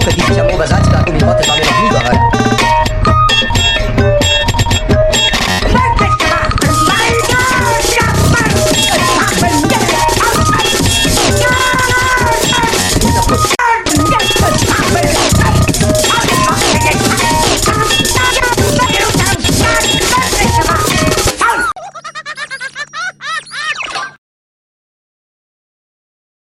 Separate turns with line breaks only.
快停一下